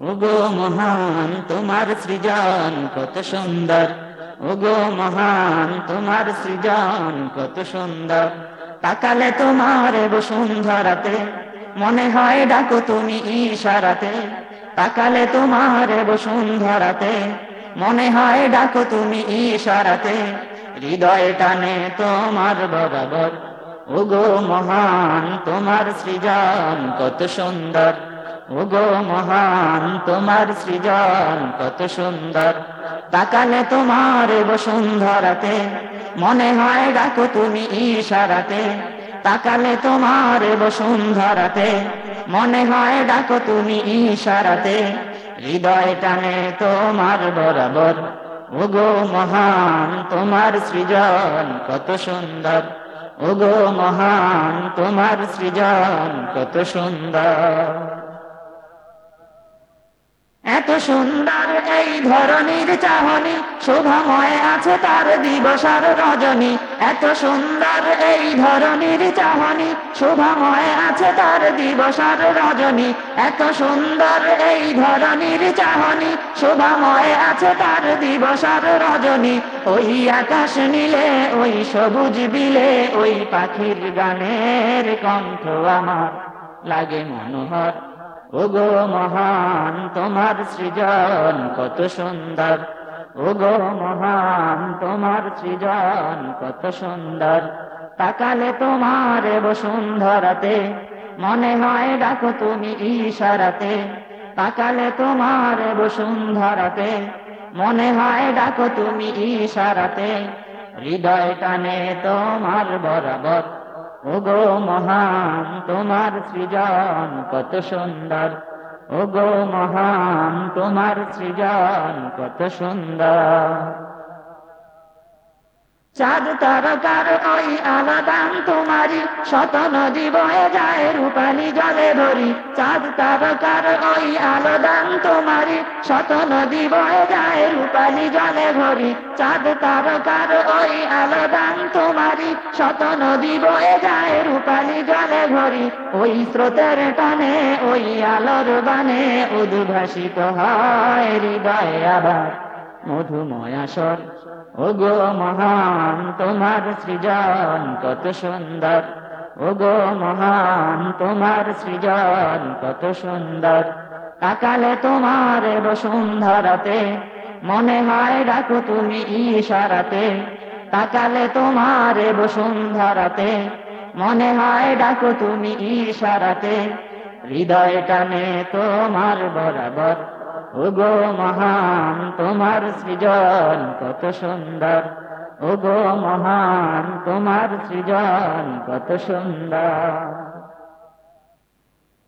ওগো মহান, তোমার সৃজন কত সুন্দর। ওগো মহান, তোমার সৃজন কত সুন্দর। তাকালে তোমার বসুন্ধরাতে, মনে হয় ডাকো তুমি ইশারাতে। তাকালে তোমার বসুন্ধরাতে, মনে হয় ডাকো তুমি ইশারাতে। হৃদয় টানে তোমার বরাবর, ওগো মহান, তোমার সৃজন কত সুন্দর। ওগো মহান, তোমার সৃজন কত সুন্দর। তাকালে তোমার বসুন্ধরাতে, মনে হয় ডাকো তুমি ইশারাতে। তাকালে তোমার বসুন্ধরাতে, মনে হয় ডাকো তুমি ইশারাতে। হৃদয় টানে তোমার বরাবর, ওগো মহান, তোমার সৃজন কত সুন্দর। ওগো মহান, তোমার সৃজন কত সুন্দর। সুন্দর এই ধরনের চাহনি, শোভাময় আছে তার দিবসার রজনী। এত সুন্দর এই ধরনের চাহনি, শোভাময় আছে তার দিবসার রজনী। এত সুন্দর এই ধরনের চাহনি, শোভাময় আছে তার দিবসার রজনী। ওই আকাশ নীলে, ওই সবুজ বিলে, ওই পাখির গানের কণ্ঠ আমার লাগে মনোহর। ওগো মহান, তোমার সৃজন কত সুন্দর। ওগো মহান, তোমার সৃজন কত সুন্দর। তাকালে তোমার বসুন্ধরাতে মনে হয় ডাকো তুমি ইশারাতে। তাকালে তোমার বসুন্ধরাতে মনে হয় ডাকো তুমি ইশারাতে। হৃদয় টানে তোমার বরাবর ওগো মহান তোমার সৃজন কত সুন্দর। ওগো মহান তোমার সৃজন কত সুন্দর। চাঁদ তারকার ওই আলাদান তোমারি শত নদী বয়ে যায় রূপালি জলে ভরি। চাঁদ তারকার ওই আলাদান তোমারি শত নদী বয়ে যায় রূপালি জলে ভরি। চাঁদ তারকার ওই আলাদান তোমারি শত নদী বয়ে যায় রূপালি জলে ভরি। ওই স্রোতের টানে, ওই আলোর বানে উদ্ভাসিত হয় হৃদয় আবার। মধুময়াসর। ওগো মহান তোমার সৃজন, কত সুন্দর। ওগো মহান তোমার সৃজন, কত সুন্দর। তাকালে তোমার বসুন্ধরাতে, মনে হয় ডাকো তুমি ইশারাতে। তাকালে তোমার বসুন্ধরাতে, মনে হয় ডাকো তুমি ইশারাতে। হৃদয় টানে তোমার বরাবর ওগো মহান তোমার সৃজন কত সুন্দর। ওগো মহান তোমার সৃজন কত সুন্দর।